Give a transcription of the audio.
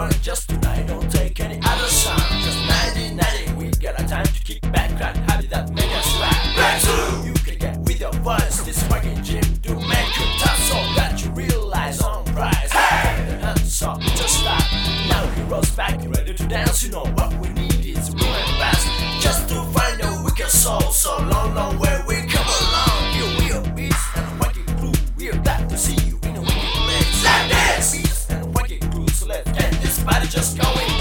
run just tonight. Don't take any other sound. Just 1990, we got a time to kick back, crack, happy that make us laugh. Back to you can get with your voice. This fucking gym do make you tough, so that you realize on price. Hey, the hands up, just stop. Now he rolls back, ready to dance. You know what we need. everybody just going.